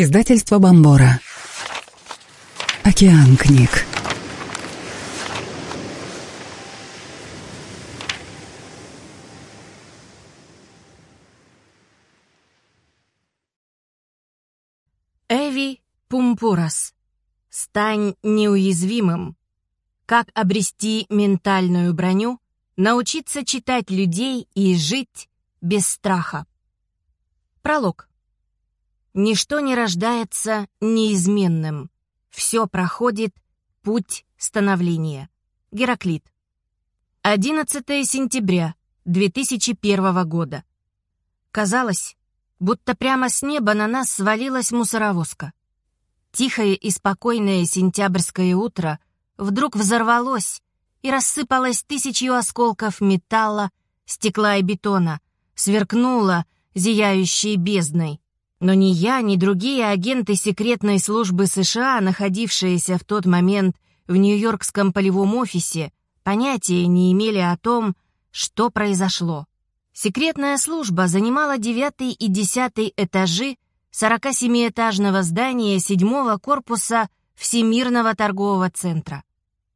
Издательство Бомбора. Океан книг. Эви Пумпурас. Стань неуязвимым. Как обрести ментальную броню, научиться читать людей и жить без страха. Пролог. Ничто не рождается неизменным. Все проходит путь становления. Гераклит. 11 сентября 2001 года. Казалось, будто прямо с неба на нас свалилась мусоровозка. Тихое и спокойное сентябрьское утро вдруг взорвалось и рассыпалось тысячью осколков металла, стекла и бетона, сверкнуло зияющей бездной. Но ни я, ни другие агенты секретной службы США, находившиеся в тот момент в Нью-Йоркском полевом офисе, понятия не имели о том, что произошло. Секретная служба занимала девятый и десятый этажи 47-этажного здания седьмого корпуса Всемирного торгового центра.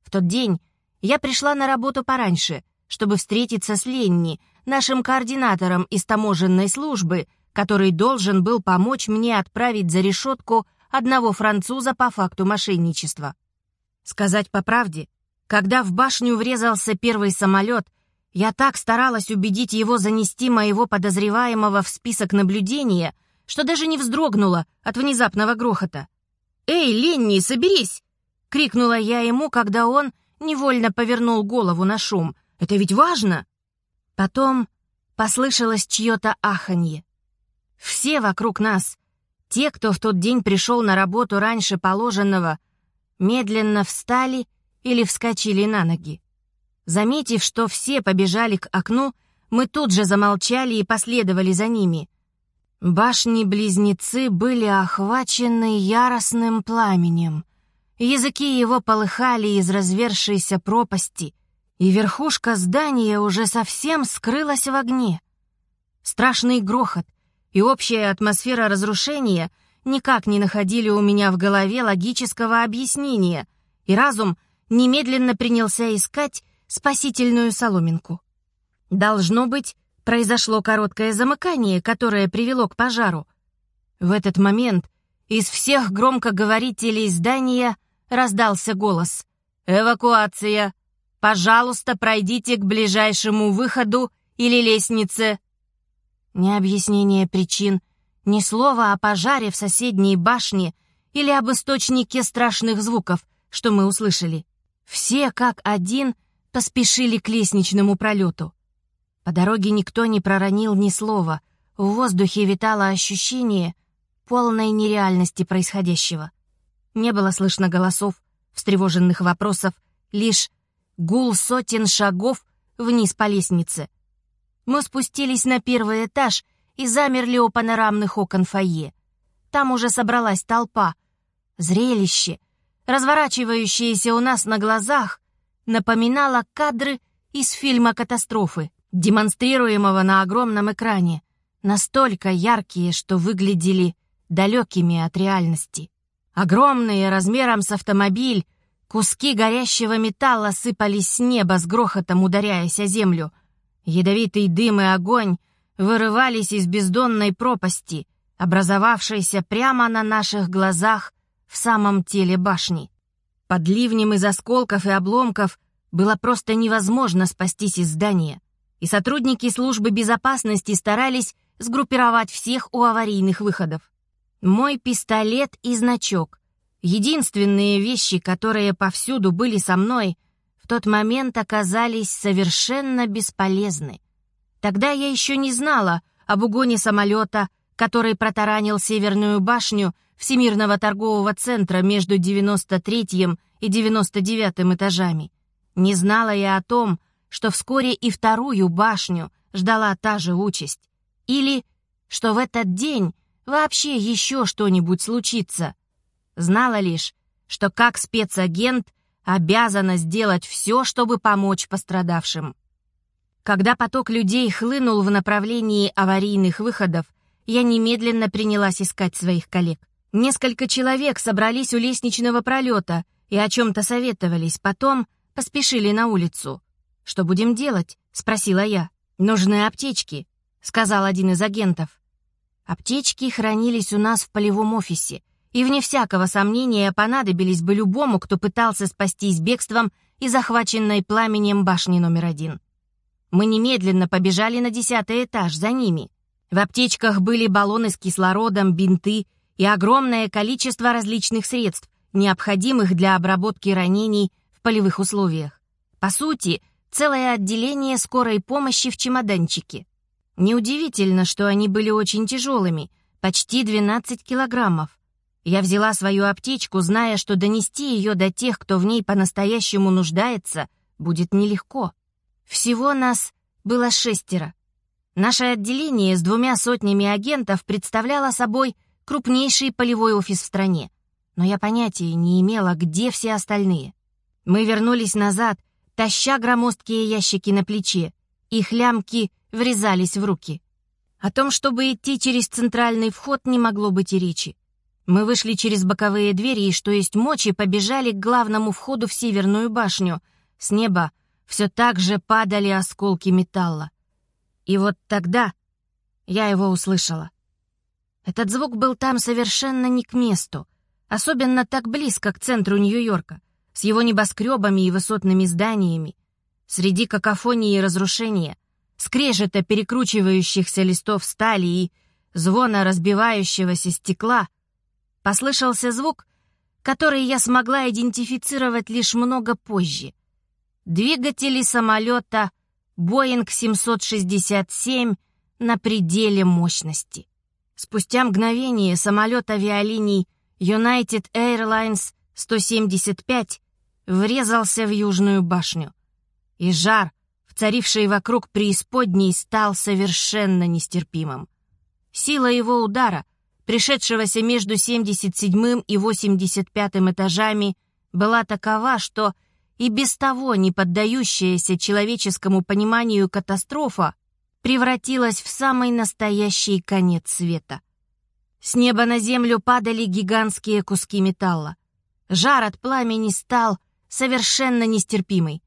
В тот день я пришла на работу пораньше, чтобы встретиться с Ленни, нашим координатором из таможенной службы, который должен был помочь мне отправить за решетку одного француза по факту мошенничества. Сказать по правде, когда в башню врезался первый самолет, я так старалась убедить его занести моего подозреваемого в список наблюдения, что даже не вздрогнула от внезапного грохота. «Эй, Ленни, соберись!» — крикнула я ему, когда он невольно повернул голову на шум. «Это ведь важно!» Потом послышалось чье-то аханье. Все вокруг нас, те, кто в тот день пришел на работу раньше положенного, медленно встали или вскочили на ноги. Заметив, что все побежали к окну, мы тут же замолчали и последовали за ними. Башни-близнецы были охвачены яростным пламенем. Языки его полыхали из развершейся пропасти, и верхушка здания уже совсем скрылась в огне. Страшный грохот — и общая атмосфера разрушения никак не находили у меня в голове логического объяснения, и разум немедленно принялся искать спасительную соломинку. Должно быть, произошло короткое замыкание, которое привело к пожару. В этот момент из всех громкоговорителей здания раздался голос. «Эвакуация! Пожалуйста, пройдите к ближайшему выходу или лестнице!» Ни объяснения причин, ни слова о пожаре в соседней башне или об источнике страшных звуков, что мы услышали. Все, как один, поспешили к лестничному пролету. По дороге никто не проронил ни слова. В воздухе витало ощущение полной нереальности происходящего. Не было слышно голосов, встревоженных вопросов, лишь гул сотен шагов вниз по лестнице — мы спустились на первый этаж и замерли у панорамных окон фойе. Там уже собралась толпа. Зрелище, разворачивающееся у нас на глазах, напоминало кадры из фильма «Катастрофы», демонстрируемого на огромном экране, настолько яркие, что выглядели далекими от реальности. Огромные, размером с автомобиль, куски горящего металла сыпались с неба с грохотом, ударяясь о землю — Ядовитый дым и огонь вырывались из бездонной пропасти, образовавшейся прямо на наших глазах в самом теле башни. Под ливнем из осколков и обломков было просто невозможно спастись из здания, и сотрудники службы безопасности старались сгруппировать всех у аварийных выходов. Мой пистолет и значок — единственные вещи, которые повсюду были со мной — в тот момент оказались совершенно бесполезны. Тогда я еще не знала об угоне самолета, который протаранил Северную башню Всемирного торгового центра между 93 и 99 этажами. Не знала я о том, что вскоре и вторую башню ждала та же участь. Или что в этот день вообще еще что-нибудь случится. Знала лишь, что как спецагент — обязана сделать все, чтобы помочь пострадавшим. Когда поток людей хлынул в направлении аварийных выходов, я немедленно принялась искать своих коллег. Несколько человек собрались у лестничного пролета и о чем-то советовались, потом поспешили на улицу. «Что будем делать?» — спросила я. «Нужны аптечки», — сказал один из агентов. Аптечки хранились у нас в полевом офисе, и, вне всякого сомнения, понадобились бы любому, кто пытался спастись бегством и захваченной пламенем башни номер один. Мы немедленно побежали на десятый этаж за ними. В аптечках были баллоны с кислородом, бинты и огромное количество различных средств, необходимых для обработки ранений в полевых условиях. По сути, целое отделение скорой помощи в чемоданчике. Неудивительно, что они были очень тяжелыми, почти 12 килограммов. Я взяла свою аптечку, зная, что донести ее до тех, кто в ней по-настоящему нуждается, будет нелегко. Всего нас было шестеро. Наше отделение с двумя сотнями агентов представляло собой крупнейший полевой офис в стране. Но я понятия не имела, где все остальные. Мы вернулись назад, таща громоздкие ящики на плече. Их лямки врезались в руки. О том, чтобы идти через центральный вход, не могло быть и речи. Мы вышли через боковые двери и, что есть мочи, побежали к главному входу в северную башню. С неба все так же падали осколки металла. И вот тогда я его услышала. Этот звук был там совершенно не к месту, особенно так близко к центру Нью-Йорка, с его небоскребами и высотными зданиями. Среди какофонии и разрушения, скрежета перекручивающихся листов стали и звона разбивающегося стекла — Послышался звук, который я смогла идентифицировать лишь много позже. Двигатели самолета Boeing 767 на пределе мощности. Спустя мгновение самолет авиалиний United Airlines 175 врезался в южную башню. И жар, царивший вокруг преисподней, стал совершенно нестерпимым. Сила его удара пришедшегося между 77 и 85 этажами, была такова, что и без того не поддающаяся человеческому пониманию катастрофа превратилась в самый настоящий конец света. С неба на землю падали гигантские куски металла. Жар от пламени стал совершенно нестерпимый.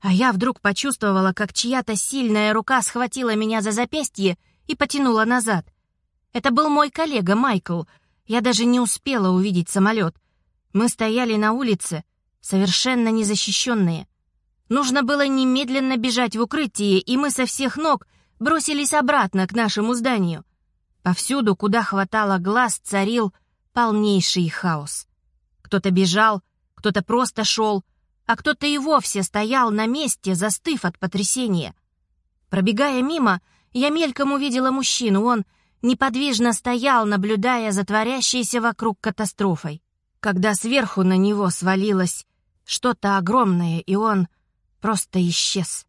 А я вдруг почувствовала, как чья-то сильная рука схватила меня за запястье и потянула назад. Это был мой коллега Майкл. Я даже не успела увидеть самолет. Мы стояли на улице, совершенно незащищенные. Нужно было немедленно бежать в укрытие, и мы со всех ног бросились обратно к нашему зданию. Повсюду, куда хватало глаз, царил полнейший хаос. Кто-то бежал, кто-то просто шел, а кто-то и вовсе стоял на месте, застыв от потрясения. Пробегая мимо, я мельком увидела мужчину. Он неподвижно стоял, наблюдая за творящейся вокруг катастрофой. Когда сверху на него свалилось что-то огромное, и он просто исчез,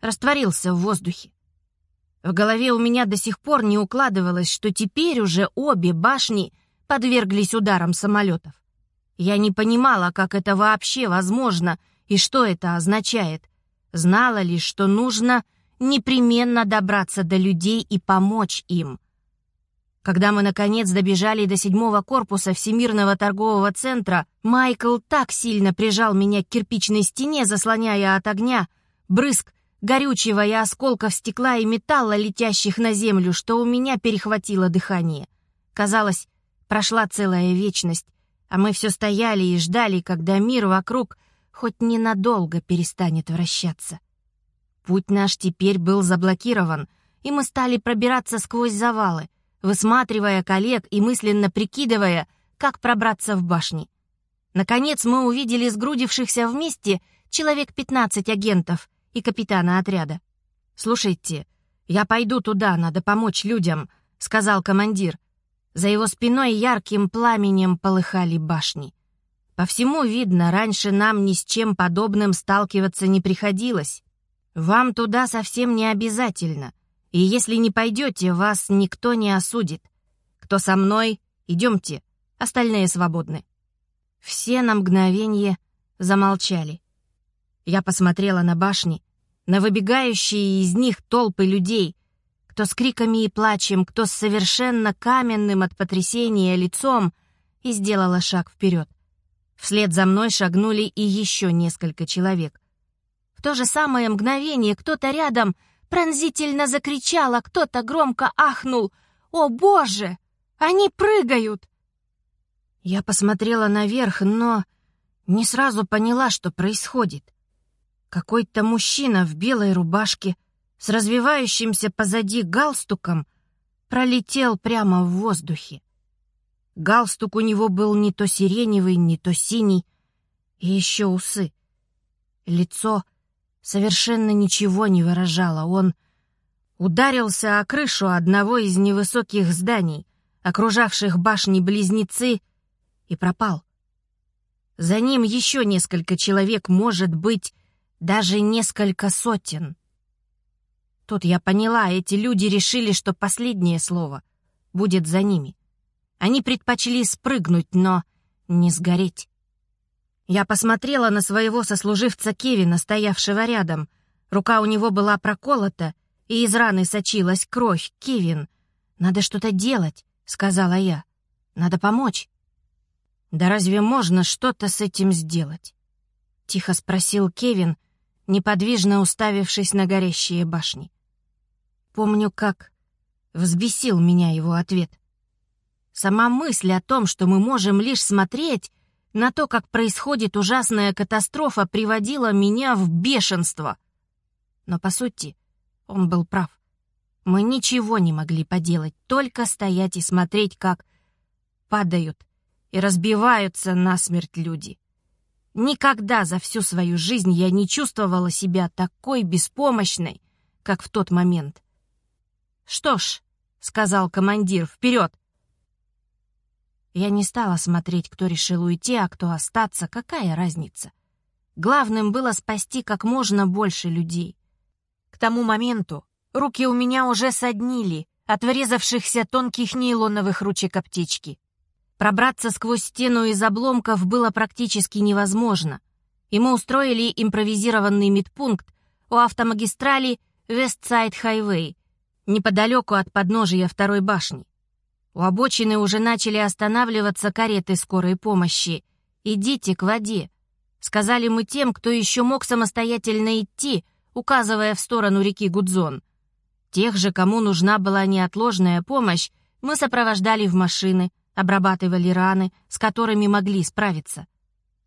растворился в воздухе. В голове у меня до сих пор не укладывалось, что теперь уже обе башни подверглись ударам самолетов. Я не понимала, как это вообще возможно и что это означает. Знала лишь, что нужно непременно добраться до людей и помочь им — когда мы, наконец, добежали до седьмого корпуса Всемирного торгового центра, Майкл так сильно прижал меня к кирпичной стене, заслоняя от огня, брызг горючего и осколков стекла и металла, летящих на землю, что у меня перехватило дыхание. Казалось, прошла целая вечность, а мы все стояли и ждали, когда мир вокруг хоть ненадолго перестанет вращаться. Путь наш теперь был заблокирован, и мы стали пробираться сквозь завалы — высматривая коллег и мысленно прикидывая, как пробраться в башни. Наконец мы увидели сгрудившихся вместе человек 15 агентов и капитана отряда. «Слушайте, я пойду туда, надо помочь людям», — сказал командир. За его спиной ярким пламенем полыхали башни. По всему видно, раньше нам ни с чем подобным сталкиваться не приходилось. Вам туда совсем не обязательно. И если не пойдете, вас никто не осудит. Кто со мной, идемте, остальные свободны». Все на мгновение замолчали. Я посмотрела на башни, на выбегающие из них толпы людей, кто с криками и плачем, кто с совершенно каменным от потрясения лицом, и сделала шаг вперед. Вслед за мной шагнули и еще несколько человек. В то же самое мгновение кто-то рядом пронзительно закричал, а кто-то громко ахнул. «О, Боже! Они прыгают!» Я посмотрела наверх, но не сразу поняла, что происходит. Какой-то мужчина в белой рубашке с развивающимся позади галстуком пролетел прямо в воздухе. Галстук у него был не то сиреневый, не то синий, и еще усы. Лицо совершенно ничего не выражало. Он ударился о крышу одного из невысоких зданий, окружавших башни-близнецы, и пропал. За ним еще несколько человек, может быть, даже несколько сотен. Тут я поняла, эти люди решили, что последнее слово будет за ними. Они предпочли спрыгнуть, но не сгореть. Я посмотрела на своего сослуживца Кевина, стоявшего рядом. Рука у него была проколота, и из раны сочилась кровь. «Кевин, надо что-то делать», — сказала я. «Надо помочь». «Да разве можно что-то с этим сделать?» — тихо спросил Кевин, неподвижно уставившись на горящие башни. Помню, как взбесил меня его ответ. Сама мысль о том, что мы можем лишь смотреть на то, как происходит ужасная катастрофа, приводила меня в бешенство. Но, по сути, он был прав. Мы ничего не могли поделать, только стоять и смотреть, как падают и разбиваются насмерть люди. Никогда за всю свою жизнь я не чувствовала себя такой беспомощной, как в тот момент. «Что ж», — сказал командир, — «вперед!» Я не стала смотреть, кто решил уйти, а кто остаться, какая разница. Главным было спасти как можно больше людей. К тому моменту руки у меня уже соднили от врезавшихся тонких нейлоновых ручек аптечки. Пробраться сквозь стену из обломков было практически невозможно, и мы устроили импровизированный медпункт у автомагистрали Вестсайд Хайвей, неподалеку от подножия второй башни. У обочины уже начали останавливаться кареты скорой помощи. «Идите к воде», — сказали мы тем, кто еще мог самостоятельно идти, указывая в сторону реки Гудзон. Тех же, кому нужна была неотложная помощь, мы сопровождали в машины, обрабатывали раны, с которыми могли справиться.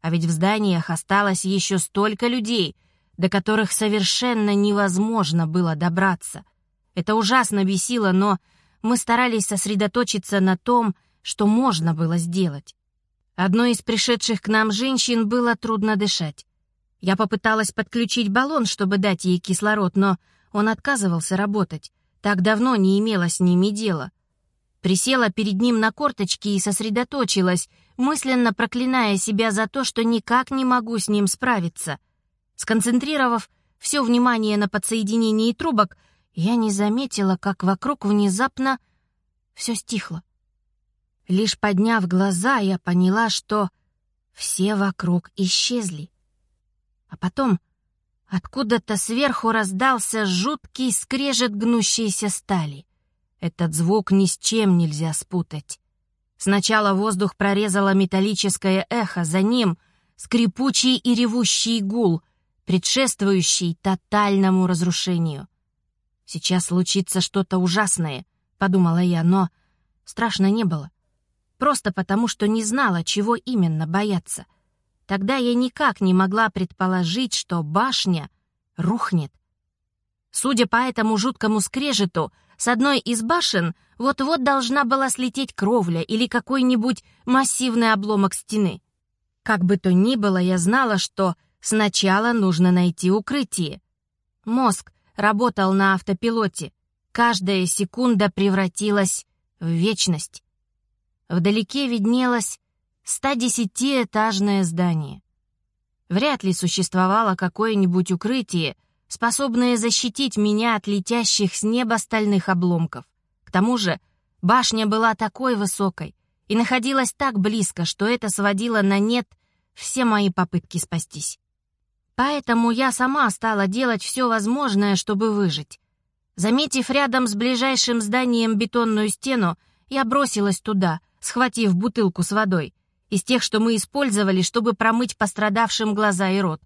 А ведь в зданиях осталось еще столько людей, до которых совершенно невозможно было добраться. Это ужасно бесило, но мы старались сосредоточиться на том, что можно было сделать. Одной из пришедших к нам женщин было трудно дышать. Я попыталась подключить баллон, чтобы дать ей кислород, но он отказывался работать. Так давно не имела с ними дела — Присела перед ним на корточки и сосредоточилась, мысленно проклиная себя за то, что никак не могу с ним справиться. Сконцентрировав все внимание на подсоединении трубок, я не заметила, как вокруг внезапно все стихло. Лишь подняв глаза, я поняла, что все вокруг исчезли. А потом откуда-то сверху раздался жуткий скрежет гнущейся стали — этот звук ни с чем нельзя спутать. Сначала воздух прорезало металлическое эхо, за ним скрипучий и ревущий гул, предшествующий тотальному разрушению. «Сейчас случится что-то ужасное», — подумала я, но страшно не было. Просто потому, что не знала, чего именно бояться. Тогда я никак не могла предположить, что башня рухнет. Судя по этому жуткому скрежету, с одной из башен вот-вот должна была слететь кровля или какой-нибудь массивный обломок стены. Как бы то ни было, я знала, что сначала нужно найти укрытие. Мозг работал на автопилоте. Каждая секунда превратилась в вечность. Вдалеке виднелось 110-этажное здание. Вряд ли существовало какое-нибудь укрытие, способные защитить меня от летящих с неба стальных обломков. К тому же башня была такой высокой и находилась так близко, что это сводило на нет все мои попытки спастись. Поэтому я сама стала делать все возможное, чтобы выжить. Заметив рядом с ближайшим зданием бетонную стену, я бросилась туда, схватив бутылку с водой, из тех, что мы использовали, чтобы промыть пострадавшим глаза и рот.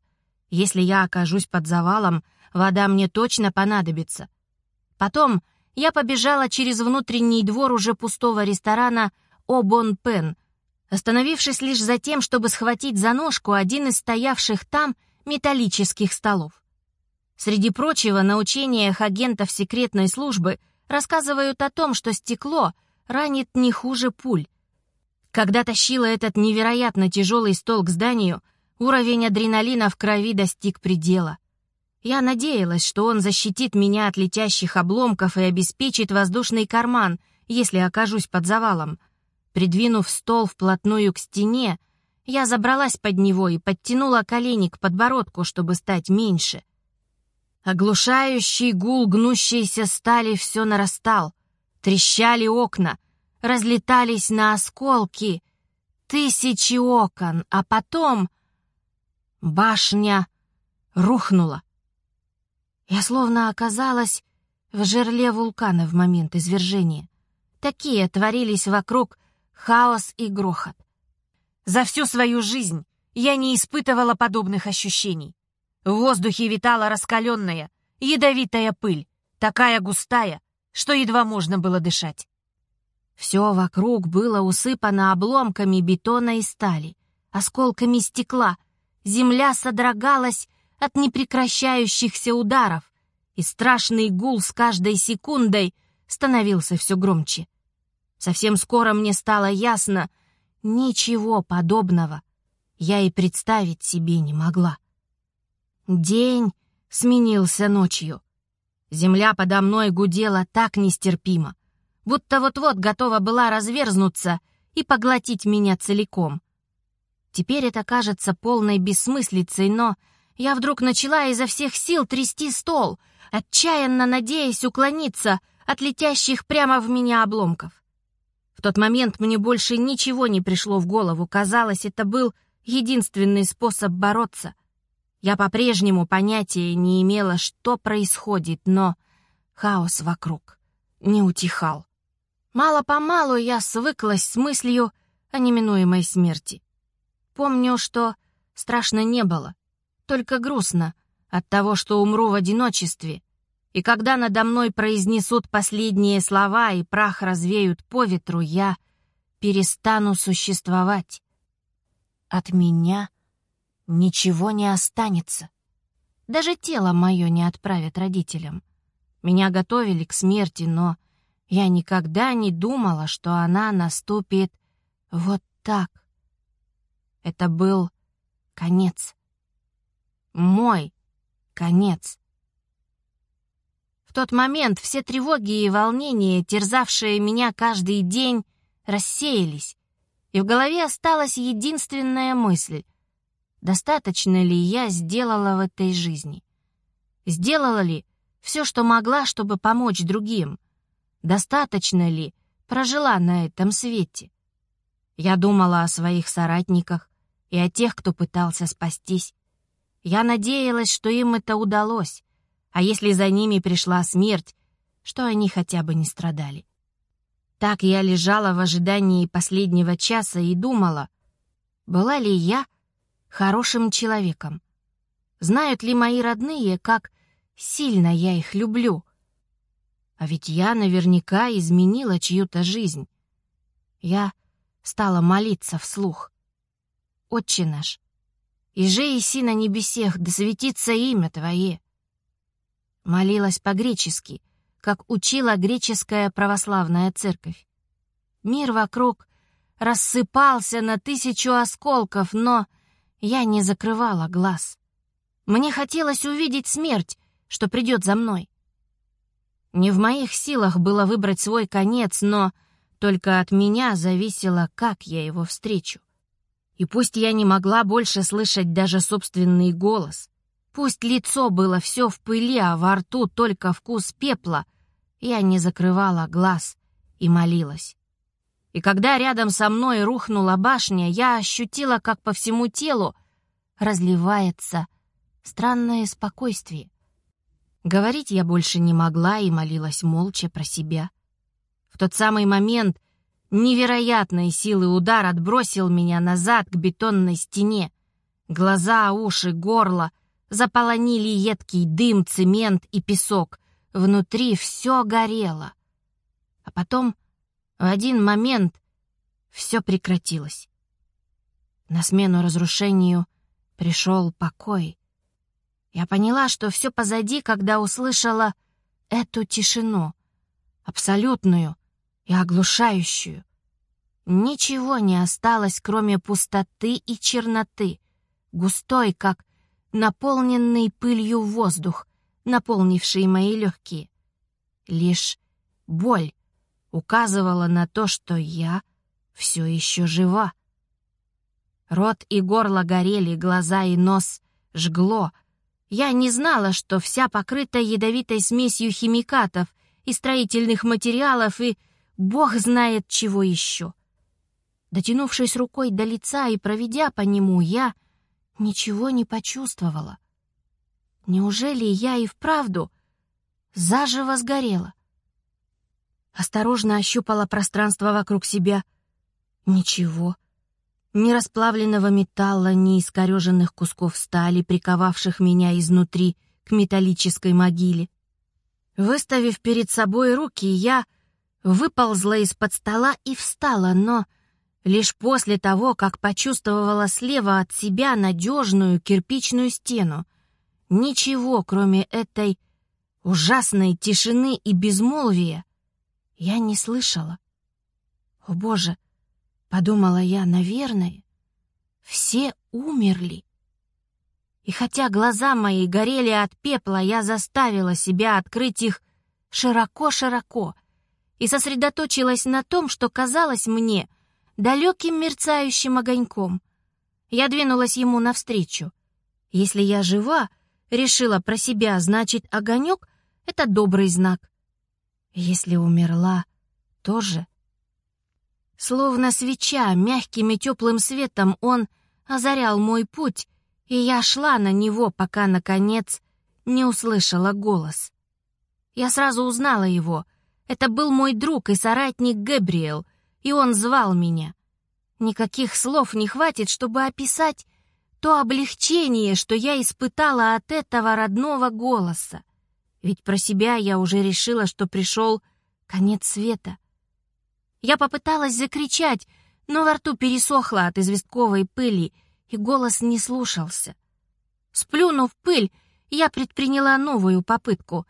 Если я окажусь под завалом, вода мне точно понадобится. Потом я побежала через внутренний двор уже пустого ресторана «Обон Пен», остановившись лишь за тем, чтобы схватить за ножку один из стоявших там металлических столов. Среди прочего, на учениях агентов секретной службы рассказывают о том, что стекло ранит не хуже пуль. Когда тащила этот невероятно тяжелый стол к зданию, уровень адреналина в крови достиг предела. Я надеялась, что он защитит меня от летящих обломков и обеспечит воздушный карман, если окажусь под завалом. Придвинув стол вплотную к стене, я забралась под него и подтянула колени к подбородку, чтобы стать меньше. Оглушающий гул гнущейся стали все нарастал. Трещали окна, разлетались на осколки. Тысячи окон, а потом... Башня рухнула. Я словно оказалась в жерле вулкана в момент извержения. Такие творились вокруг хаос и грохот. За всю свою жизнь я не испытывала подобных ощущений. В воздухе витала раскаленная, ядовитая пыль, такая густая, что едва можно было дышать. Все вокруг было усыпано обломками бетона и стали, осколками стекла. Земля содрогалась от непрекращающихся ударов, и страшный гул с каждой секундой становился все громче. Совсем скоро мне стало ясно, ничего подобного я и представить себе не могла. День сменился ночью. Земля подо мной гудела так нестерпимо, будто вот-вот готова была разверзнуться и поглотить меня целиком. Теперь это кажется полной бессмыслицей, но я вдруг начала изо всех сил трясти стол, отчаянно надеясь уклониться от летящих прямо в меня обломков. В тот момент мне больше ничего не пришло в голову. Казалось, это был единственный способ бороться — я по-прежнему понятия не имела, что происходит, но хаос вокруг не утихал. Мало-помалу я свыклась с мыслью о неминуемой смерти. Помню, что страшно не было, только грустно от того, что умру в одиночестве, и когда надо мной произнесут последние слова и прах развеют по ветру, я перестану существовать. От меня ничего не останется. Даже тело мое не отправят родителям. Меня готовили к смерти, но я никогда не думала, что она наступит вот так. Это был конец. Мой конец. Тот момент все тревоги и волнения, терзавшие меня каждый день, рассеялись, и в голове осталась единственная мысль — достаточно ли я сделала в этой жизни. Сделала ли все, что могла, чтобы помочь другим? Достаточно ли прожила на этом свете? Я думала о своих соратниках и о тех, кто пытался спастись. Я надеялась, что им это удалось, а если за ними пришла смерть, что они хотя бы не страдали. Так я лежала в ожидании последнего часа и думала, была ли я хорошим человеком? Знают ли мои родные, как сильно я их люблю? А ведь я наверняка изменила чью-то жизнь. Я стала молиться вслух. «Отче наш, иже иси на небесех, да светится имя Твое». Молилась по-гречески, как учила греческая православная церковь. Мир вокруг рассыпался на тысячу осколков, но я не закрывала глаз. Мне хотелось увидеть смерть, что придет за мной. Не в моих силах было выбрать свой конец, но только от меня зависело, как я его встречу. И пусть я не могла больше слышать даже собственный голос, пусть лицо было все в пыли, а во рту только вкус пепла, я не закрывала глаз и молилась. И когда рядом со мной рухнула башня, я ощутила, как по всему телу разливается странное спокойствие. Говорить я больше не могла и молилась молча про себя. В тот самый момент Невероятной силы удар отбросил меня назад к бетонной стене. Глаза, уши, горло заполонили едкий дым, цемент и песок. Внутри все горело. А потом, в один момент, все прекратилось. На смену разрушению пришел покой. Я поняла, что все позади, когда услышала эту тишину, абсолютную и оглушающую. Ничего не осталось, кроме пустоты и черноты, густой, как наполненный пылью воздух, наполнивший мои легкие. Лишь боль указывала на то, что я все еще жива. Рот и горло горели, глаза и нос жгло. Я не знала, что вся покрыта ядовитой смесью химикатов и строительных материалов и бог знает чего еще. Дотянувшись рукой до лица и проведя по нему, я ничего не почувствовала. Неужели я и вправду заживо сгорела? Осторожно ощупала пространство вокруг себя. Ничего. Ни расплавленного металла, ни искореженных кусков стали, приковавших меня изнутри к металлической могиле. Выставив перед собой руки, я выползла из-под стола и встала, но лишь после того, как почувствовала слева от себя надежную кирпичную стену. Ничего, кроме этой ужасной тишины и безмолвия, я не слышала. О, Боже! Подумала я, наверное, все умерли. И хотя глаза мои горели от пепла, я заставила себя открыть их широко-широко и сосредоточилась на том, что казалось мне далеким мерцающим огоньком. Я двинулась ему навстречу. Если я жива, решила про себя, значит, огонек — это добрый знак. Если умерла, тоже — Словно свеча, мягким и теплым светом он озарял мой путь, и я шла на него, пока, наконец, не услышала голос. Я сразу узнала его. Это был мой друг и соратник Гэбриэл, и он звал меня. Никаких слов не хватит, чтобы описать то облегчение, что я испытала от этого родного голоса. Ведь про себя я уже решила, что пришел конец света — я попыталась закричать, но во рту пересохло от известковой пыли, и голос не слушался. Сплюнув пыль, я предприняла новую попытку.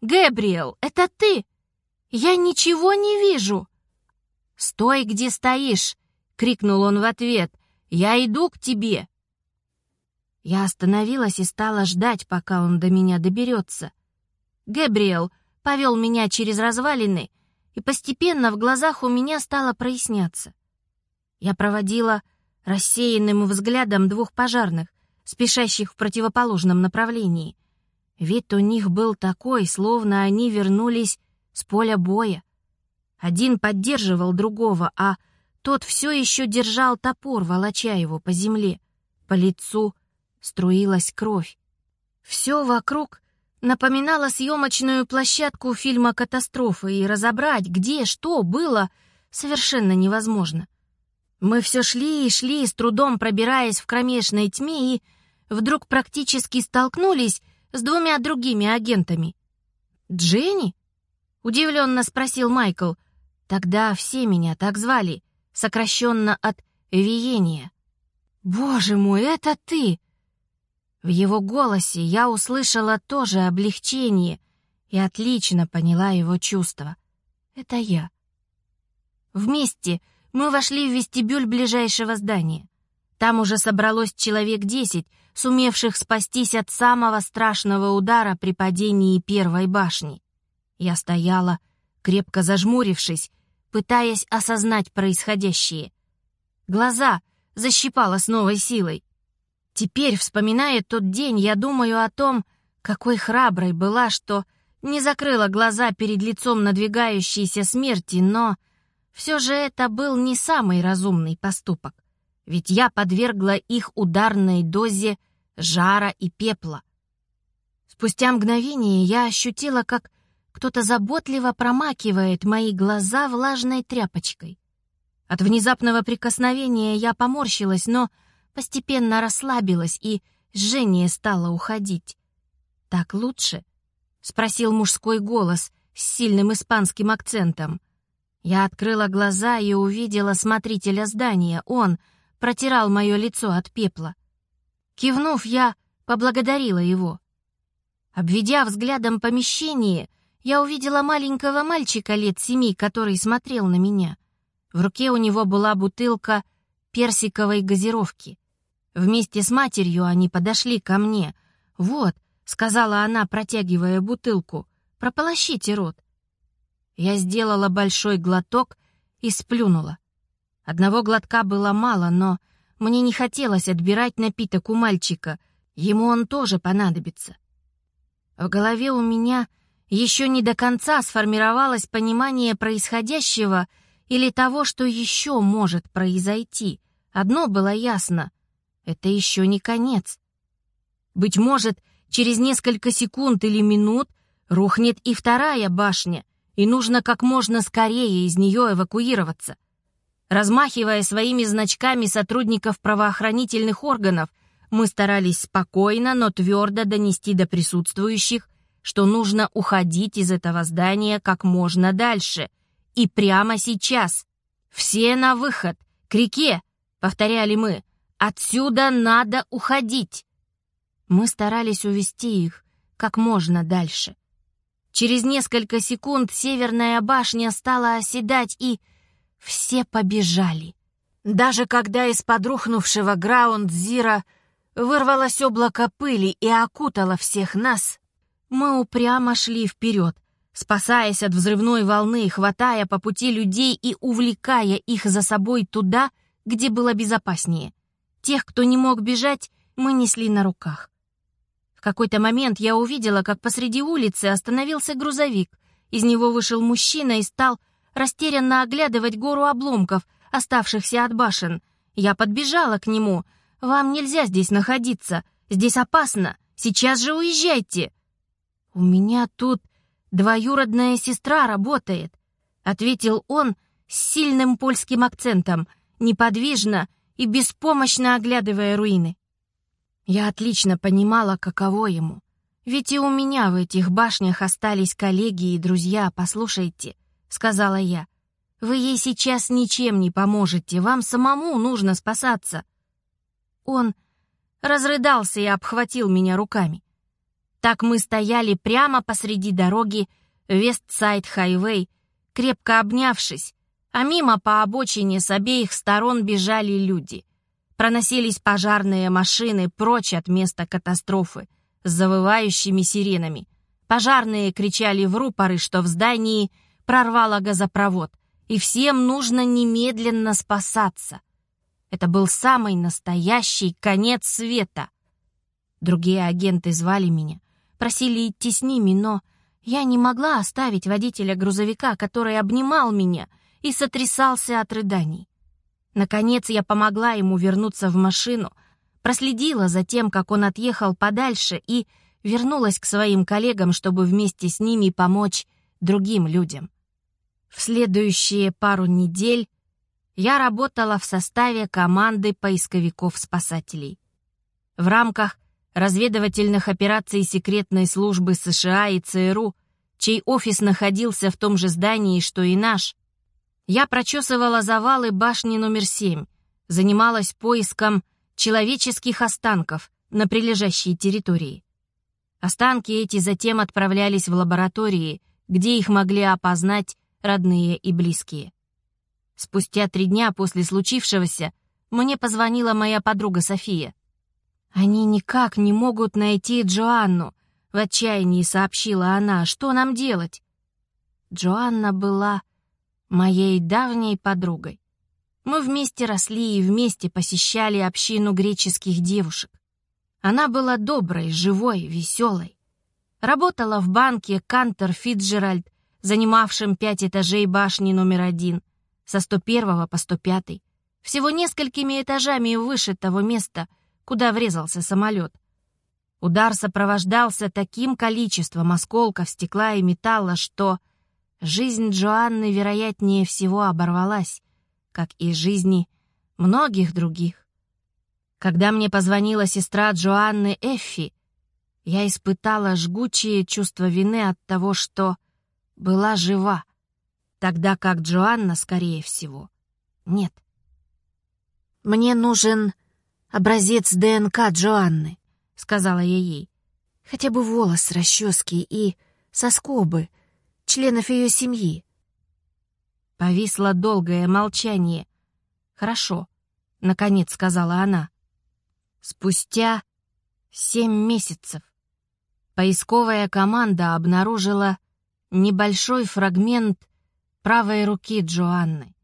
«Гэбриэл, это ты? Я ничего не вижу!» «Стой, где стоишь!» — крикнул он в ответ. «Я иду к тебе!» Я остановилась и стала ждать, пока он до меня доберется. Гэбриэл повел меня через развалины и постепенно в глазах у меня стало проясняться. Я проводила рассеянным взглядом двух пожарных, спешащих в противоположном направлении. Вид у них был такой, словно они вернулись с поля боя. Один поддерживал другого, а тот все еще держал топор, волоча его по земле. По лицу струилась кровь. Все вокруг напоминала съемочную площадку фильма «Катастрофа», и разобрать, где что было, совершенно невозможно. Мы все шли и шли, с трудом пробираясь в кромешной тьме, и вдруг практически столкнулись с двумя другими агентами. «Дженни?» — удивленно спросил Майкл. «Тогда все меня так звали, сокращенно от Виения». «Боже мой, это ты!» В его голосе я услышала тоже облегчение и отлично поняла его чувства. Это я. Вместе мы вошли в вестибюль ближайшего здания. Там уже собралось человек десять, сумевших спастись от самого страшного удара при падении первой башни. Я стояла, крепко зажмурившись, пытаясь осознать происходящее. Глаза защипала с новой силой. Теперь, вспоминая тот день, я думаю о том, какой храброй была, что не закрыла глаза перед лицом надвигающейся смерти, но все же это был не самый разумный поступок, ведь я подвергла их ударной дозе жара и пепла. Спустя мгновение я ощутила, как кто-то заботливо промакивает мои глаза влажной тряпочкой. От внезапного прикосновения я поморщилась, но постепенно расслабилась, и жжение стало уходить. «Так лучше?» — спросил мужской голос с сильным испанским акцентом. Я открыла глаза и увидела смотрителя здания. Он протирал мое лицо от пепла. Кивнув, я поблагодарила его. Обведя взглядом помещение, я увидела маленького мальчика лет семи, который смотрел на меня. В руке у него была бутылка персиковой газировки. Вместе с матерью они подошли ко мне. «Вот», — сказала она, протягивая бутылку, — «прополощите рот». Я сделала большой глоток и сплюнула. Одного глотка было мало, но мне не хотелось отбирать напиток у мальчика, ему он тоже понадобится. В голове у меня еще не до конца сформировалось понимание происходящего или того, что еще может произойти. Одно было ясно — это еще не конец. Быть может, через несколько секунд или минут рухнет и вторая башня, и нужно как можно скорее из нее эвакуироваться. Размахивая своими значками сотрудников правоохранительных органов, мы старались спокойно, но твердо донести до присутствующих, что нужно уходить из этого здания как можно дальше. И прямо сейчас. «Все на выход! К реке!» — повторяли мы. «Отсюда надо уходить!» Мы старались увести их как можно дальше. Через несколько секунд северная башня стала оседать, и все побежали. Даже когда из подрухнувшего граунд-зира вырвалось облако пыли и окутало всех нас, мы упрямо шли вперед, спасаясь от взрывной волны, хватая по пути людей и увлекая их за собой туда, где было безопаснее. Тех, кто не мог бежать, мы несли на руках. В какой-то момент я увидела, как посреди улицы остановился грузовик. Из него вышел мужчина и стал растерянно оглядывать гору обломков, оставшихся от башен. Я подбежала к нему. «Вам нельзя здесь находиться. Здесь опасно. Сейчас же уезжайте!» «У меня тут двоюродная сестра работает», — ответил он с сильным польским акцентом, неподвижно и беспомощно оглядывая руины. Я отлично понимала, каково ему. Ведь и у меня в этих башнях остались коллеги и друзья, послушайте, — сказала я. Вы ей сейчас ничем не поможете, вам самому нужно спасаться. Он разрыдался и обхватил меня руками. Так мы стояли прямо посреди дороги Вестсайд-хайвей, крепко обнявшись, а мимо по обочине с обеих сторон бежали люди. Проносились пожарные машины прочь от места катастрофы с завывающими сиренами. Пожарные кричали в рупоры, что в здании прорвало газопровод, и всем нужно немедленно спасаться. Это был самый настоящий конец света. Другие агенты звали меня, просили идти с ними, но я не могла оставить водителя грузовика, который обнимал меня и сотрясался от рыданий. Наконец я помогла ему вернуться в машину, проследила за тем, как он отъехал подальше и вернулась к своим коллегам, чтобы вместе с ними помочь другим людям. В следующие пару недель я работала в составе команды поисковиков-спасателей. В рамках разведывательных операций секретной службы США и ЦРУ, чей офис находился в том же здании, что и наш, я прочесывала завалы башни номер семь, занималась поиском человеческих останков на прилежащей территории. Останки эти затем отправлялись в лаборатории, где их могли опознать родные и близкие. Спустя три дня после случившегося мне позвонила моя подруга София. «Они никак не могут найти Джоанну», — в отчаянии сообщила она. «Что нам делать?» Джоанна была моей давней подругой. Мы вместе росли и вместе посещали общину греческих девушек. Она была доброй, живой, веселой. Работала в банке Кантер Фитджеральд, занимавшем пять этажей башни номер один, со 101 по 105, всего несколькими этажами выше того места, куда врезался самолет. Удар сопровождался таким количеством осколков стекла и металла, что Жизнь Джоанны, вероятнее всего, оборвалась, как и жизни многих других. Когда мне позвонила сестра Джоанны Эффи, я испытала жгучее чувство вины от того, что была жива, тогда как Джоанна, скорее всего, нет. «Мне нужен образец ДНК Джоанны», — сказала я ей. «Хотя бы волос, расчески и соскобы членов ее семьи». Повисло долгое молчание. «Хорошо», — наконец сказала она. Спустя семь месяцев поисковая команда обнаружила небольшой фрагмент правой руки Джоанны.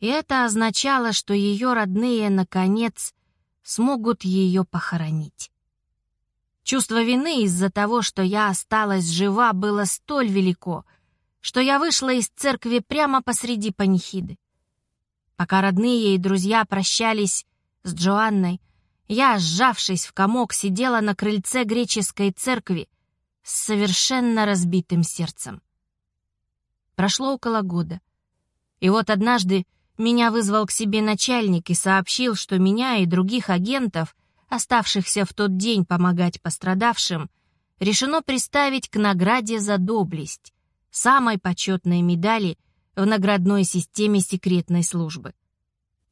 И это означало, что ее родные, наконец, смогут ее похоронить. Чувство вины из-за того, что я осталась жива, было столь велико, что я вышла из церкви прямо посреди панихиды. Пока родные и друзья прощались с Джоанной, я, сжавшись в комок, сидела на крыльце греческой церкви с совершенно разбитым сердцем. Прошло около года. И вот однажды меня вызвал к себе начальник и сообщил, что меня и других агентов, оставшихся в тот день помогать пострадавшим, решено приставить к награде за доблесть, самой почетной медали в наградной системе секретной службы.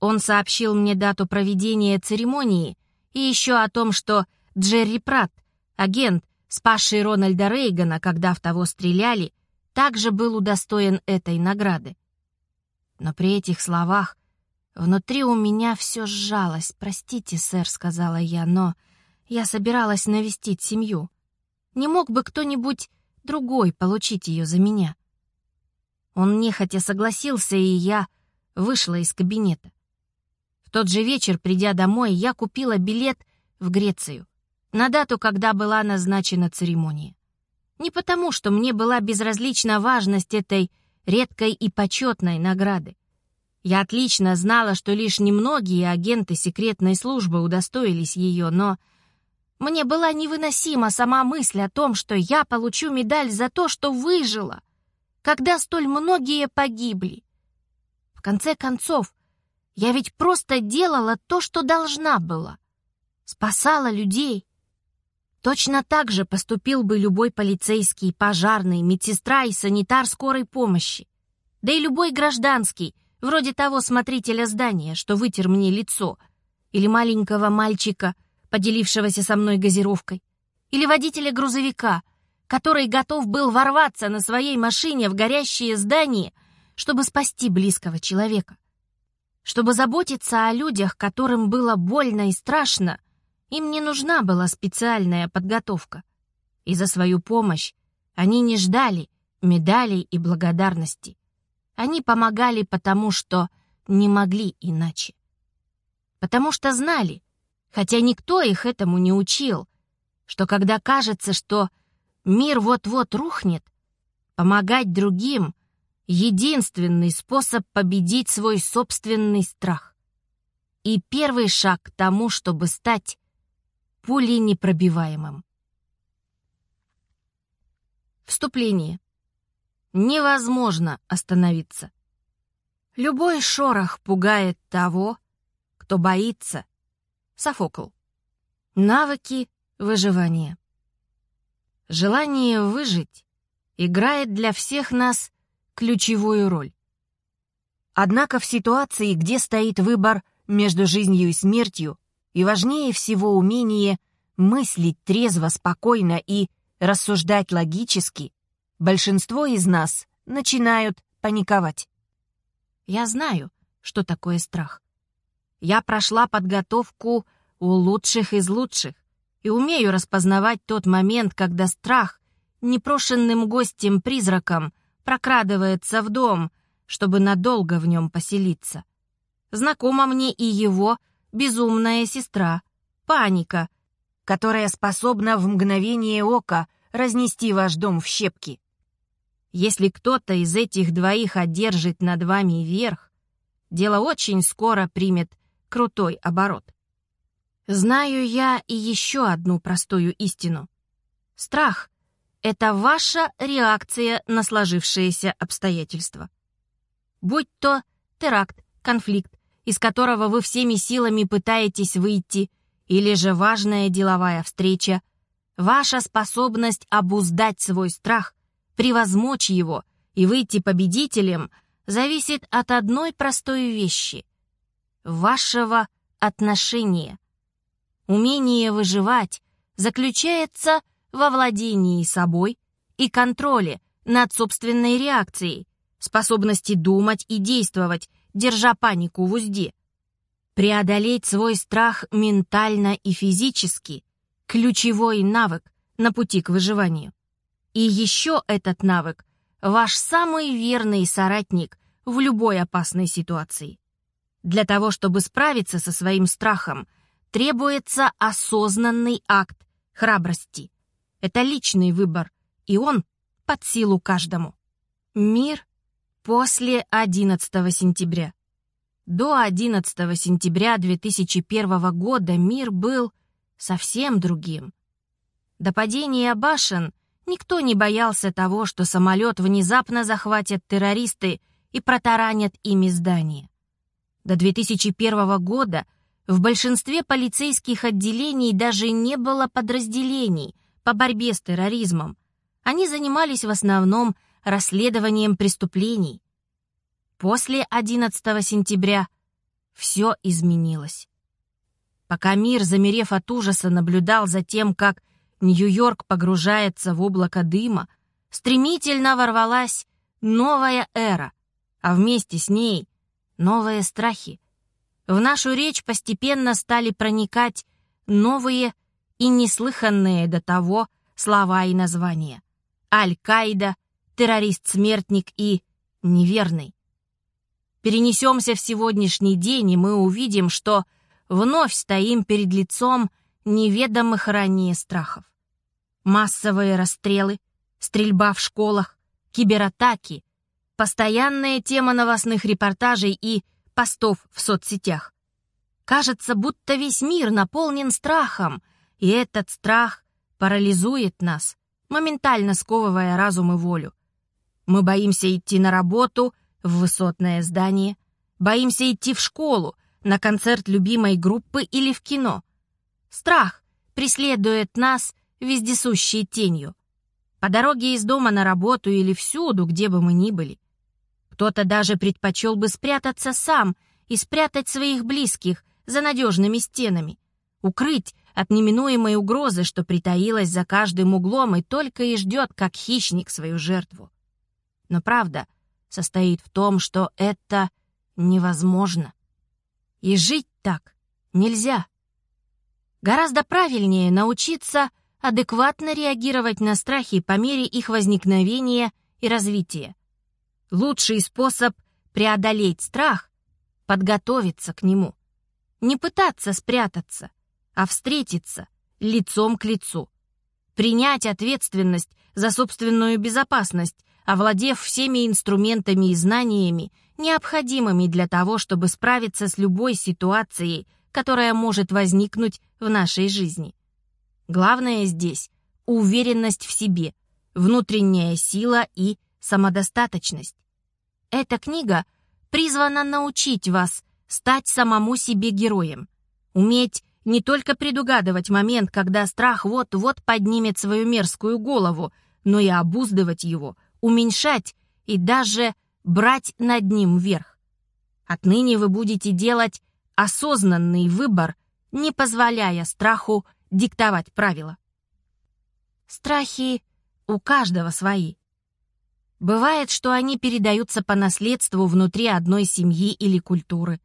Он сообщил мне дату проведения церемонии и еще о том, что Джерри Пратт, агент, спасший Рональда Рейгана, когда в того стреляли, также был удостоен этой награды. Но при этих словах внутри у меня все сжалось. «Простите, сэр», — сказала я, — «но я собиралась навестить семью. Не мог бы кто-нибудь другой получить ее за меня?» Он нехотя согласился, и я вышла из кабинета. В тот же вечер, придя домой, я купила билет в Грецию на дату, когда была назначена церемония. Не потому, что мне была безразлична важность этой редкой и почетной награды. Я отлично знала, что лишь немногие агенты секретной службы удостоились ее, но мне была невыносима сама мысль о том, что я получу медаль за то, что выжила, когда столь многие погибли. В конце концов, я ведь просто делала то, что должна была. Спасала людей. Точно так же поступил бы любой полицейский, пожарный, медсестра и санитар скорой помощи. Да и любой гражданский, вроде того смотрителя здания, что вытер мне лицо, или маленького мальчика, поделившегося со мной газировкой, или водителя грузовика, который готов был ворваться на своей машине в горящее здание, чтобы спасти близкого человека. Чтобы заботиться о людях, которым было больно и страшно, им не нужна была специальная подготовка. И за свою помощь они не ждали медалей и благодарности. Они помогали потому, что не могли иначе. Потому что знали, хотя никто их этому не учил, что когда кажется, что мир вот-вот рухнет, помогать другим — единственный способ победить свой собственный страх. И первый шаг к тому, чтобы стать пулей непробиваемым. Вступление. Невозможно остановиться. Любой шорох пугает того, кто боится. Софокл. Навыки выживания. Желание выжить играет для всех нас ключевую роль. Однако в ситуации, где стоит выбор между жизнью и смертью, и важнее всего умение мыслить трезво, спокойно и рассуждать логически, большинство из нас начинают паниковать. Я знаю, что такое страх. Я прошла подготовку у лучших из лучших и умею распознавать тот момент, когда страх непрошенным гостем-призраком прокрадывается в дом, чтобы надолго в нем поселиться. Знакомо мне и его безумная сестра, паника, которая способна в мгновение ока разнести ваш дом в щепки. Если кто-то из этих двоих одержит над вами верх, дело очень скоро примет крутой оборот. Знаю я и еще одну простую истину. Страх — это ваша реакция на сложившиеся обстоятельства. Будь то теракт, конфликт, из которого вы всеми силами пытаетесь выйти, или же важная деловая встреча, ваша способность обуздать свой страх, превозмочь его и выйти победителем зависит от одной простой вещи — вашего отношения. Умение выживать заключается во владении собой и контроле над собственной реакцией, способности думать и действовать, держа панику в узде. Преодолеть свой страх ментально и физически – ключевой навык на пути к выживанию. И еще этот навык – ваш самый верный соратник в любой опасной ситуации. Для того, чтобы справиться со своим страхом, требуется осознанный акт храбрости. Это личный выбор, и он под силу каждому. Мир после 11 сентября. До 11 сентября 2001 года мир был совсем другим. До падения башен никто не боялся того, что самолет внезапно захватят террористы и протаранят ими здание. До 2001 года в большинстве полицейских отделений даже не было подразделений по борьбе с терроризмом. Они занимались в основном расследованием преступлений. После 11 сентября все изменилось. Пока мир, замерев от ужаса, наблюдал за тем, как Нью-Йорк погружается в облако дыма, стремительно ворвалась новая эра, а вместе с ней новые страхи. В нашу речь постепенно стали проникать новые и неслыханные до того слова и названия. Аль-Каида, террорист-смертник и неверный. Перенесемся в сегодняшний день, и мы увидим, что вновь стоим перед лицом неведомых ранее страхов. Массовые расстрелы, стрельба в школах, кибератаки, постоянная тема новостных репортажей и постов в соцсетях. Кажется, будто весь мир наполнен страхом, и этот страх парализует нас, моментально сковывая разум и волю. Мы боимся идти на работу — в высотное здание, боимся идти в школу, на концерт любимой группы или в кино. Страх преследует нас вездесущей тенью. По дороге из дома на работу или всюду, где бы мы ни были. Кто-то даже предпочел бы спрятаться сам и спрятать своих близких за надежными стенами, укрыть от неминуемой угрозы, что притаилась за каждым углом и только и ждет, как хищник, свою жертву. Но правда — состоит в том, что это невозможно. И жить так нельзя. Гораздо правильнее научиться адекватно реагировать на страхи по мере их возникновения и развития. Лучший способ преодолеть страх — подготовиться к нему. Не пытаться спрятаться, а встретиться лицом к лицу. Принять ответственность за собственную безопасность овладев всеми инструментами и знаниями, необходимыми для того, чтобы справиться с любой ситуацией, которая может возникнуть в нашей жизни. Главное здесь — уверенность в себе, внутренняя сила и самодостаточность. Эта книга призвана научить вас стать самому себе героем, уметь не только предугадывать момент, когда страх вот-вот поднимет свою мерзкую голову, но и обуздывать его — уменьшать и даже брать над ним верх. Отныне вы будете делать осознанный выбор, не позволяя страху диктовать правила. Страхи у каждого свои. Бывает, что они передаются по наследству внутри одной семьи или культуры.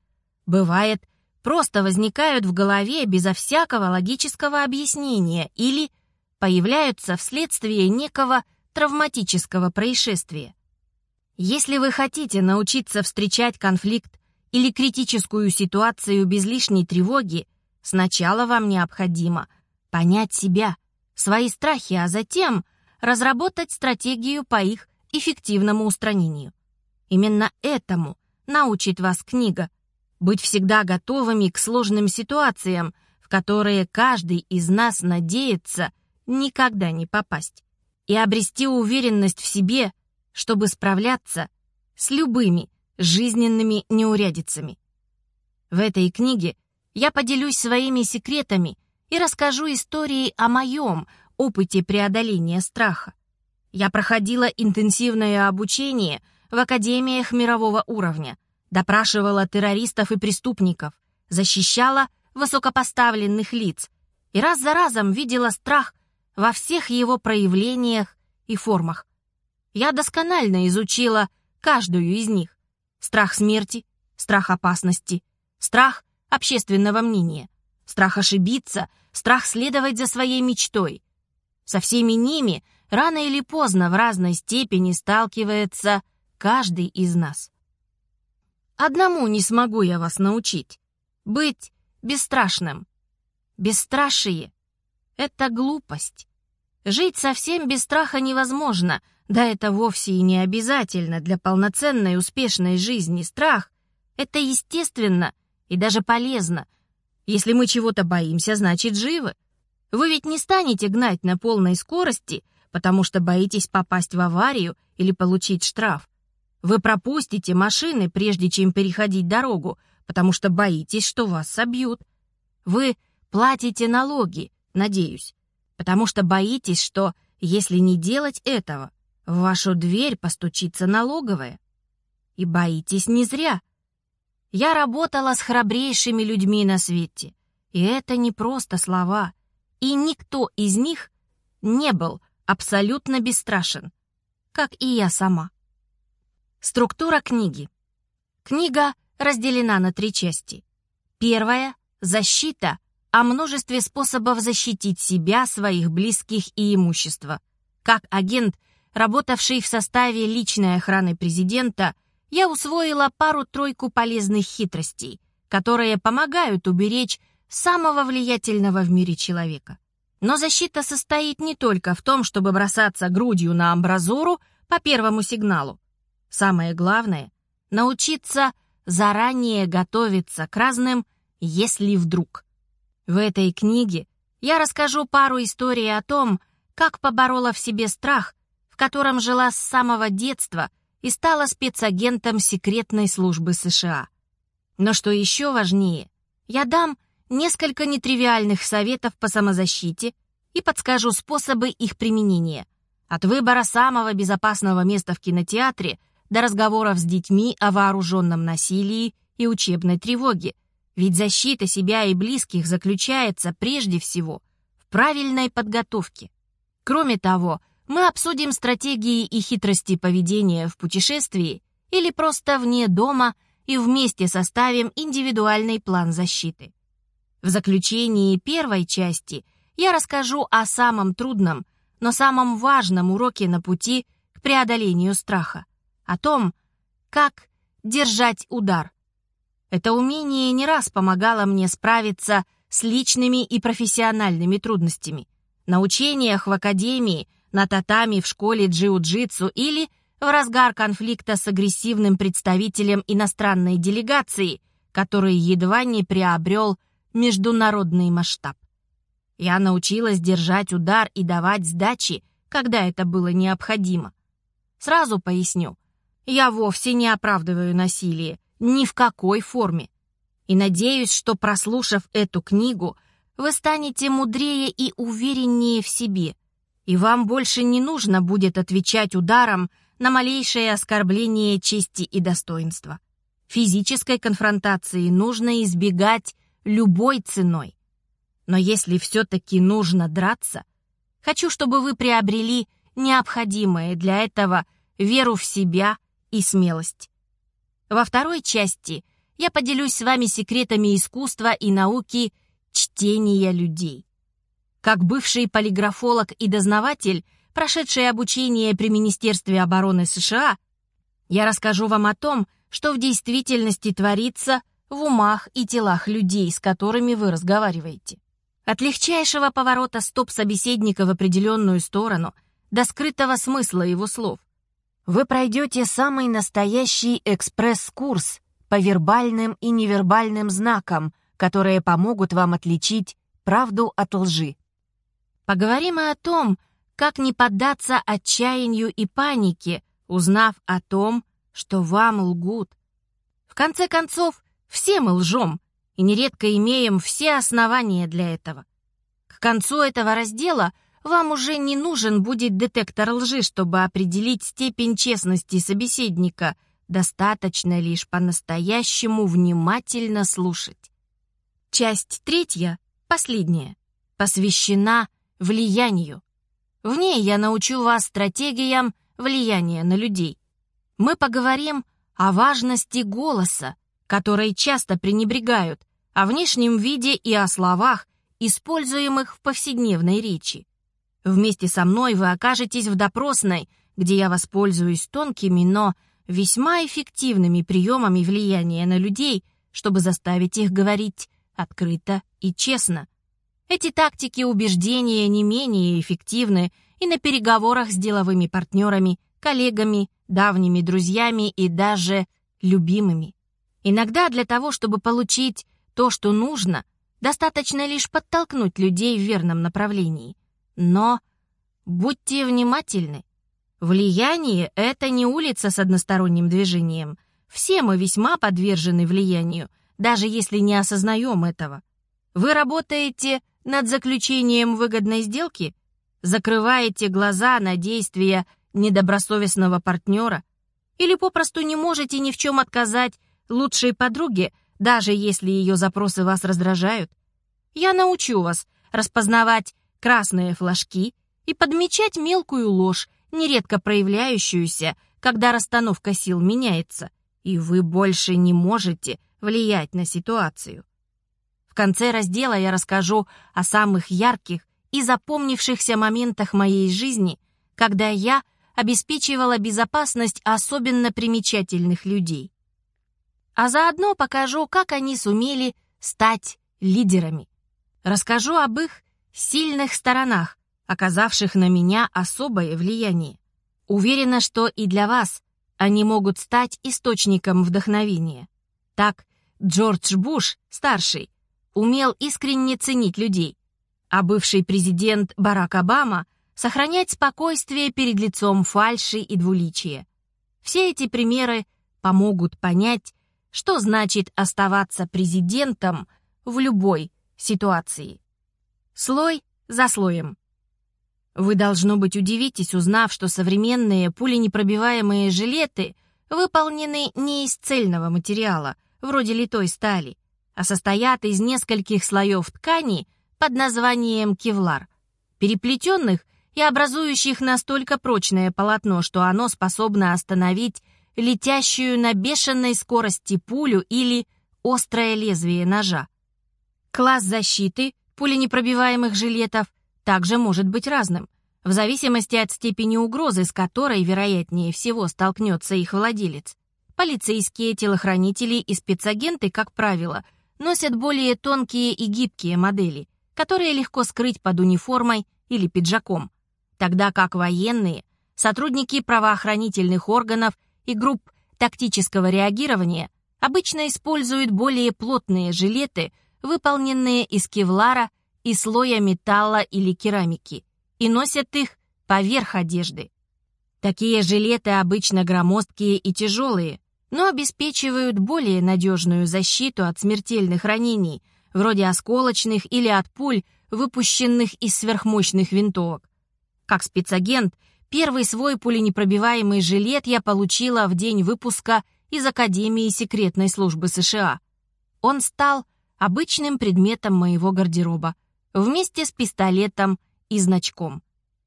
Бывает, просто возникают в голове безо всякого логического объяснения или появляются вследствие некого травматического происшествия. Если вы хотите научиться встречать конфликт или критическую ситуацию без лишней тревоги, сначала вам необходимо понять себя, свои страхи, а затем разработать стратегию по их эффективному устранению. Именно этому научит вас книга «Быть всегда готовыми к сложным ситуациям», в которые каждый из нас надеется никогда не попасть и обрести уверенность в себе, чтобы справляться с любыми жизненными неурядицами. В этой книге я поделюсь своими секретами и расскажу истории о моем опыте преодоления страха. Я проходила интенсивное обучение в академиях мирового уровня, допрашивала террористов и преступников, защищала высокопоставленных лиц и раз за разом видела страх во всех его проявлениях и формах. Я досконально изучила каждую из них. Страх смерти, страх опасности, страх общественного мнения, страх ошибиться, страх следовать за своей мечтой. Со всеми ними рано или поздно в разной степени сталкивается каждый из нас. Одному не смогу я вас научить. Быть бесстрашным. Бесстрашие — это глупость. Жить совсем без страха невозможно, да это вовсе и не обязательно для полноценной успешной жизни. Страх — это естественно и даже полезно. Если мы чего-то боимся, значит живы. Вы ведь не станете гнать на полной скорости, потому что боитесь попасть в аварию или получить штраф. Вы пропустите машины, прежде чем переходить дорогу, потому что боитесь, что вас собьют. Вы платите налоги, надеюсь, потому что боитесь, что, если не делать этого, в вашу дверь постучится налоговая. И боитесь не зря. Я работала с храбрейшими людьми на свете, и это не просто слова, и никто из них не был абсолютно бесстрашен, как и я сама. Структура книги. Книга разделена на три части. Первая — защита о множестве способов защитить себя, своих близких и имущество. Как агент, работавший в составе личной охраны президента, я усвоила пару-тройку полезных хитростей, которые помогают уберечь самого влиятельного в мире человека. Но защита состоит не только в том, чтобы бросаться грудью на амбразуру по первому сигналу. Самое главное — научиться заранее готовиться к разным «если вдруг». В этой книге я расскажу пару историй о том, как поборола в себе страх, в котором жила с самого детства и стала спецагентом секретной службы США. Но что еще важнее, я дам несколько нетривиальных советов по самозащите и подскажу способы их применения. От выбора самого безопасного места в кинотеатре – до разговоров с детьми о вооруженном насилии и учебной тревоге. Ведь защита себя и близких заключается прежде всего в правильной подготовке. Кроме того, мы обсудим стратегии и хитрости поведения в путешествии или просто вне дома и вместе составим индивидуальный план защиты. В заключении первой части я расскажу о самом трудном, но самом важном уроке на пути к преодолению страха о том, как держать удар. Это умение не раз помогало мне справиться с личными и профессиональными трудностями. На учениях в академии, на татами в школе джиу-джитсу или в разгар конфликта с агрессивным представителем иностранной делегации, который едва не приобрел международный масштаб. Я научилась держать удар и давать сдачи, когда это было необходимо. Сразу поясню, я вовсе не оправдываю насилие, ни в какой форме. И надеюсь, что, прослушав эту книгу, вы станете мудрее и увереннее в себе, и вам больше не нужно будет отвечать ударом на малейшее оскорбление чести и достоинства. Физической конфронтации нужно избегать любой ценой. Но если все-таки нужно драться, хочу, чтобы вы приобрели необходимое для этого веру в себя и смелость. Во второй части я поделюсь с вами секретами искусства и науки чтения людей. Как бывший полиграфолог и дознаватель, прошедший обучение при Министерстве обороны США, я расскажу вам о том, что в действительности творится в умах и телах людей, с которыми вы разговариваете. От легчайшего поворота стоп собеседника в определенную сторону до скрытого смысла его слов – вы пройдете самый настоящий экспресс-курс по вербальным и невербальным знакам, которые помогут вам отличить правду от лжи. Поговорим и о том, как не поддаться отчаянию и панике, узнав о том, что вам лгут, В конце концов, все мы лжем, и нередко имеем все основания для этого. К концу этого раздела вам уже не нужен будет детектор лжи, чтобы определить степень честности собеседника. Достаточно лишь по-настоящему внимательно слушать. Часть третья, последняя, посвящена влиянию. В ней я научу вас стратегиям влияния на людей. Мы поговорим о важности голоса, который часто пренебрегают, о внешнем виде и о словах, используемых в повседневной речи. Вместе со мной вы окажетесь в допросной, где я воспользуюсь тонкими, но весьма эффективными приемами влияния на людей, чтобы заставить их говорить открыто и честно. Эти тактики убеждения не менее эффективны и на переговорах с деловыми партнерами, коллегами, давними друзьями и даже любимыми. Иногда для того, чтобы получить то, что нужно, достаточно лишь подтолкнуть людей в верном направлении. Но будьте внимательны. Влияние — это не улица с односторонним движением. Все мы весьма подвержены влиянию, даже если не осознаем этого. Вы работаете над заключением выгодной сделки? Закрываете глаза на действия недобросовестного партнера? Или попросту не можете ни в чем отказать лучшей подруге, даже если ее запросы вас раздражают? Я научу вас распознавать красные флажки и подмечать мелкую ложь, нередко проявляющуюся, когда расстановка сил меняется, и вы больше не можете влиять на ситуацию. В конце раздела я расскажу о самых ярких и запомнившихся моментах моей жизни, когда я обеспечивала безопасность особенно примечательных людей. А заодно покажу, как они сумели стать лидерами. Расскажу об их сильных сторонах, оказавших на меня особое влияние. Уверена, что и для вас они могут стать источником вдохновения. Так, Джордж Буш, старший, умел искренне ценить людей, а бывший президент Барак Обама сохранять спокойствие перед лицом фальши и двуличия. Все эти примеры помогут понять, что значит оставаться президентом в любой ситуации. Слой за слоем. Вы, должно быть, удивитесь, узнав, что современные пуленепробиваемые жилеты выполнены не из цельного материала, вроде литой стали, а состоят из нескольких слоев ткани под названием кевлар, переплетенных и образующих настолько прочное полотно, что оно способно остановить летящую на бешеной скорости пулю или острое лезвие ножа. Класс защиты пуленепробиваемых жилетов также может быть разным, в зависимости от степени угрозы, с которой, вероятнее всего, столкнется их владелец. Полицейские, телохранители и спецагенты, как правило, носят более тонкие и гибкие модели, которые легко скрыть под униформой или пиджаком, тогда как военные, сотрудники правоохранительных органов и групп тактического реагирования обычно используют более плотные жилеты, выполненные из кевлара и слоя металла или керамики, и носят их поверх одежды. Такие жилеты обычно громоздкие и тяжелые, но обеспечивают более надежную защиту от смертельных ранений, вроде осколочных или от пуль, выпущенных из сверхмощных винтовок. Как спецагент, первый свой пуленепробиваемый жилет я получила в день выпуска из Академии секретной службы США. Он стал обычным предметом моего гардероба, вместе с пистолетом и значком.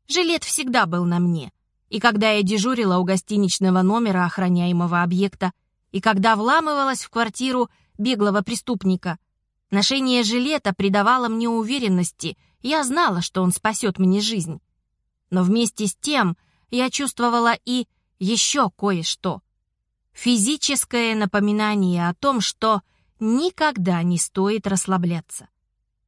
Жилет всегда был на мне и когда я дежурила у гостиничного номера охраняемого объекта, и когда вламывалась в квартиру беглого преступника. Ношение жилета придавало мне уверенности, я знала, что он спасет мне жизнь. Но вместе с тем я чувствовала и еще кое-что. Физическое напоминание о том, что никогда не стоит расслабляться.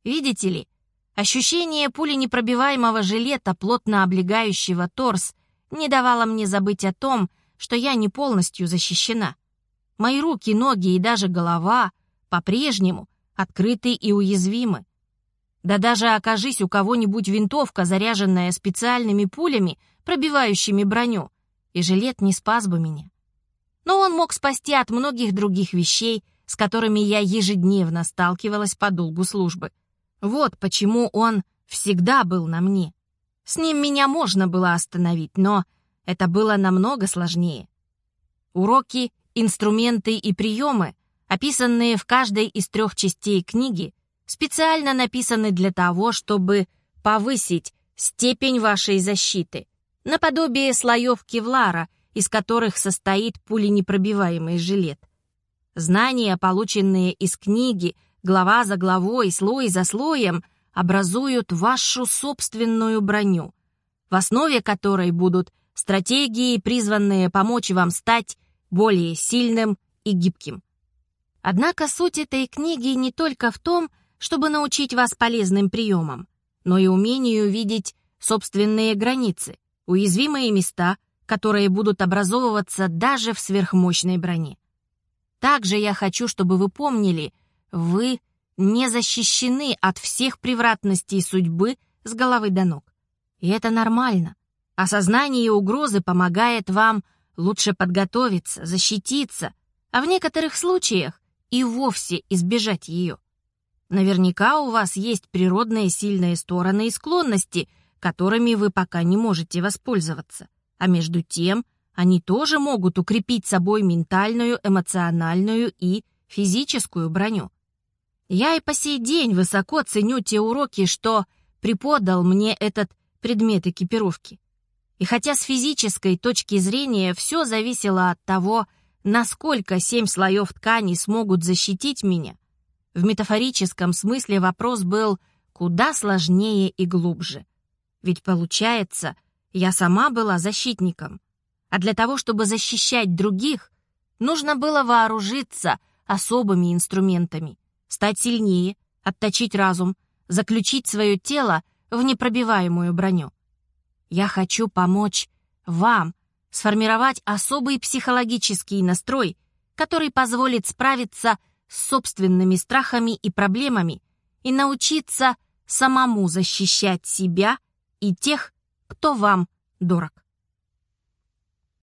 Видите ли, ощущение пули непробиваемого жилета, плотно облегающего торс, не давала мне забыть о том, что я не полностью защищена. Мои руки, ноги и даже голова по-прежнему открыты и уязвимы. Да даже окажись у кого-нибудь винтовка, заряженная специальными пулями, пробивающими броню, и жилет не спас бы меня. но он мог спасти от многих других вещей, с которыми я ежедневно сталкивалась по долгу службы. Вот почему он всегда был на мне. С ним меня можно было остановить, но это было намного сложнее. Уроки, инструменты и приемы, описанные в каждой из трех частей книги, специально написаны для того, чтобы повысить степень вашей защиты, наподобие слоев кевлара, из которых состоит пуленепробиваемый жилет. Знания, полученные из книги, глава за главой, слой за слоем, образуют вашу собственную броню, в основе которой будут стратегии, призванные помочь вам стать более сильным и гибким. Однако суть этой книги не только в том, чтобы научить вас полезным приемам, но и умению видеть собственные границы, уязвимые места, которые будут образовываться даже в сверхмощной броне. Также я хочу, чтобы вы помнили, вы не защищены от всех превратностей судьбы с головы до ног. И это нормально. Осознание угрозы помогает вам лучше подготовиться, защититься, а в некоторых случаях и вовсе избежать ее. Наверняка у вас есть природные сильные стороны и склонности, которыми вы пока не можете воспользоваться. А между тем, они тоже могут укрепить собой ментальную, эмоциональную и физическую броню. Я и по сей день высоко ценю те уроки, что преподал мне этот предмет экипировки. И хотя с физической точки зрения все зависело от того, насколько семь слоев ткани смогут защитить меня, в метафорическом смысле вопрос был куда сложнее и глубже. Ведь получается, я сама была защитником, а для того, чтобы защищать других, нужно было вооружиться особыми инструментами, стать сильнее, отточить разум, заключить свое тело в непробиваемую броню. Я хочу помочь вам сформировать особый психологический настрой, который позволит справиться с собственными страхами и проблемами и научиться самому защищать себя и тех, кто вам дорог.